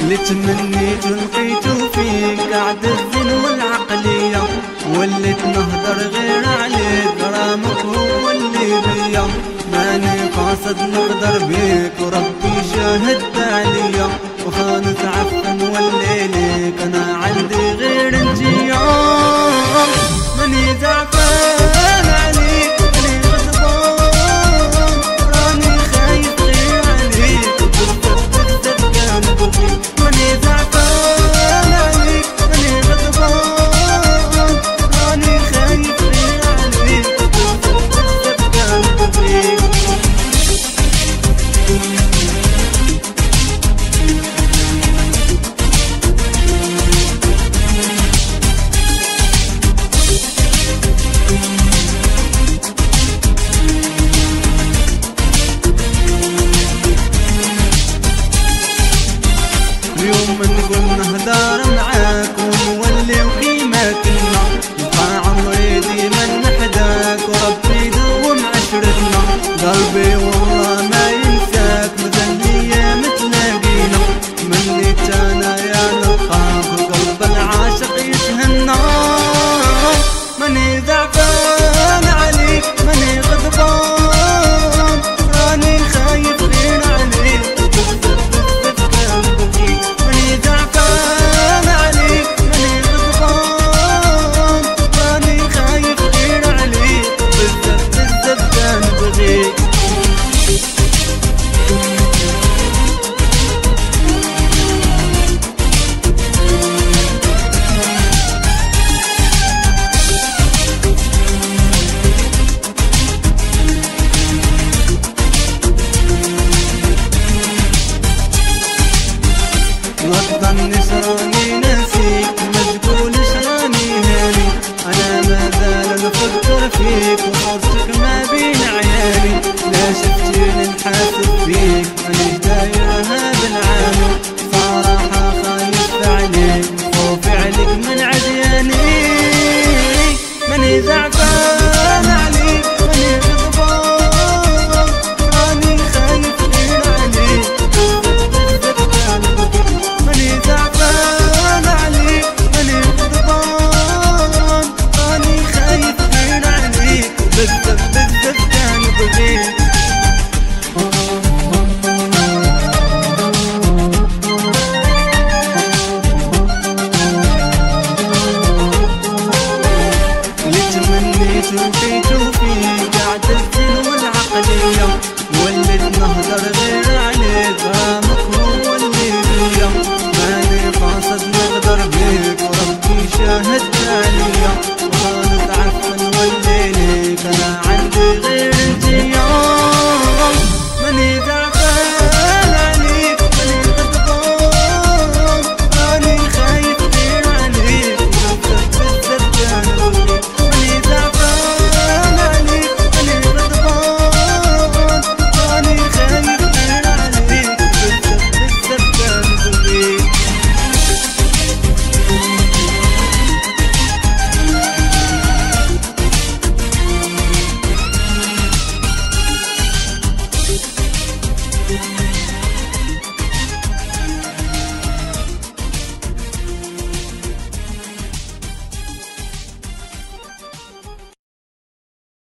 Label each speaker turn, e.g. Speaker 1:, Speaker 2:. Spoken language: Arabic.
Speaker 1: اللي تمنيت لقيته فيك قعد الذل والعقلية وليت نهدر غير عليك غرامك هو اللي بيا ماني قاصد نقدر بيك وربي شاهد عليك تراوني ناسي ما تقولش راني ناري أنا مازال نفكر فيك وحرصك ما بين عيالي لا شفتيني نحاسب فيك مانيش داير هذا العالم صراحة خايف عليك خوفي عليك من عدياني ماني زعفان شوفي شوفي قاعد تزن والعقل يوم ولد نهضر غير عليك مقهور